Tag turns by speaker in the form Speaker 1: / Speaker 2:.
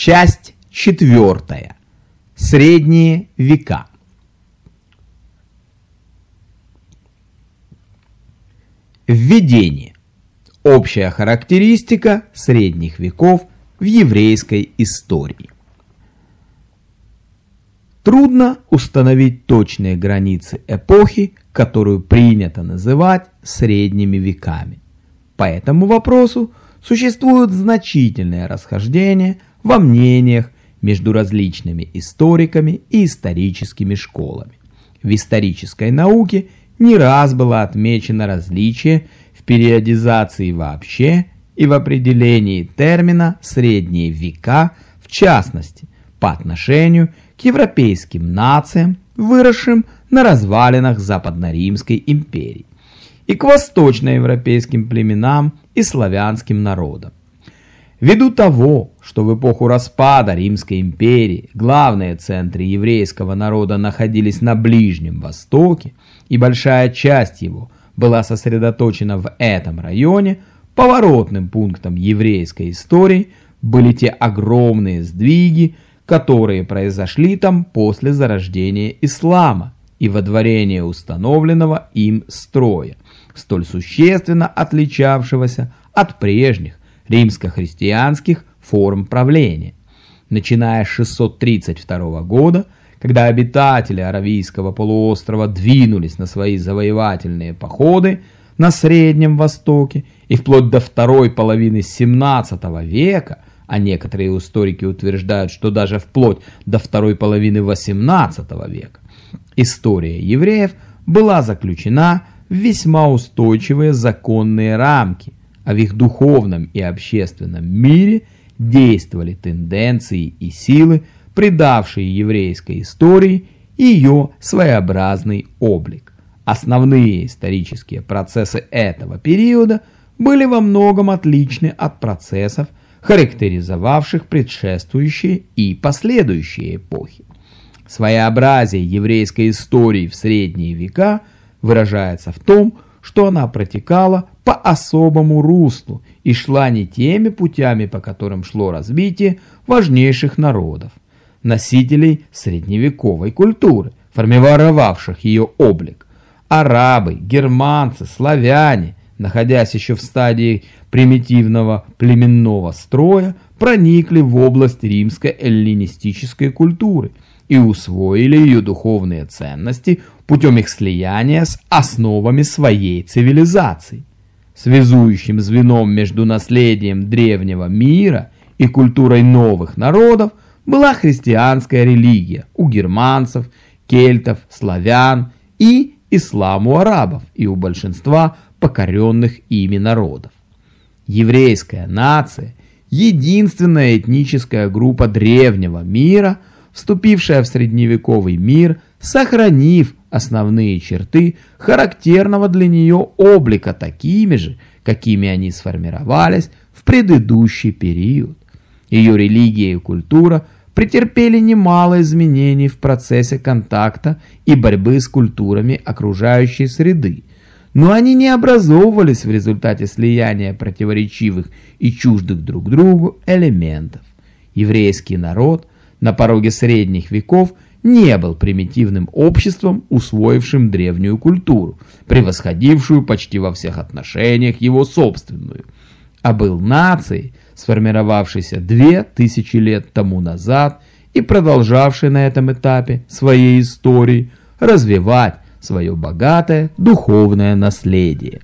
Speaker 1: Часть четвертая. Средние века. Введение. Общая характеристика средних веков в еврейской истории. Трудно установить точные границы эпохи, которую принято называть средними веками. По этому вопросу существуют значительные расхождения во мнениях между различными историками и историческими школами. В исторической науке не раз было отмечено различие в периодизации вообще и в определении термина «средние века» в частности, по отношению к европейским нациям, выросшим на развалинах Западно-Римской империи, и к восточноевропейским племенам и славянским народам. Ввиду того, что в эпоху распада Римской империи главные центры еврейского народа находились на Ближнем Востоке, и большая часть его была сосредоточена в этом районе, поворотным пунктом еврейской истории были те огромные сдвиги, которые произошли там после зарождения ислама и водворения установленного им строя, столь существенно отличавшегося от прежних римско-христианских форм правления. Начиная с 632 года, когда обитатели Аравийского полуострова двинулись на свои завоевательные походы на Среднем Востоке и вплоть до второй половины 17 века, а некоторые историки утверждают, что даже вплоть до второй половины 18 века, история евреев была заключена в весьма устойчивые законные рамки, а в их духовном и общественном мире действовали тенденции и силы, придавшие еврейской истории ее своеобразный облик. Основные исторические процессы этого периода были во многом отличны от процессов, характеризовавших предшествующие и последующие эпохи. Своеобразие еврейской истории в средние века выражается в том, что она протекала по особому руслу и шла не теми путями, по которым шло развитие важнейших народов, носителей средневековой культуры, формировавших ее облик. Арабы, германцы, славяне, находясь еще в стадии примитивного племенного строя, проникли в область римской эллинистической культуры и усвоили ее духовные ценности путем их слияния с основами своей цивилизации. Связующим звеном между наследием древнего мира и культурой новых народов была христианская религия у германцев, кельтов, славян и ислам у арабов и у большинства покоренных ими народов. Еврейская нация – единственная этническая группа древнего мира, вступившая в средневековый мир, сохранив основные черты характерного для нее облика такими же, какими они сформировались в предыдущий период. Ее религия и культура претерпели немало изменений в процессе контакта и борьбы с культурами окружающей среды, но они не образовывались в результате слияния противоречивых и чуждых друг другу элементов. Еврейский народ на пороге средних веков – не был примитивным обществом, усвоившим древнюю культуру, превосходившую почти во всех отношениях его собственную, а был нацией, сформировавшейся две тысячи лет тому назад и продолжавшей на этом этапе своей истории развивать свое богатое духовное наследие.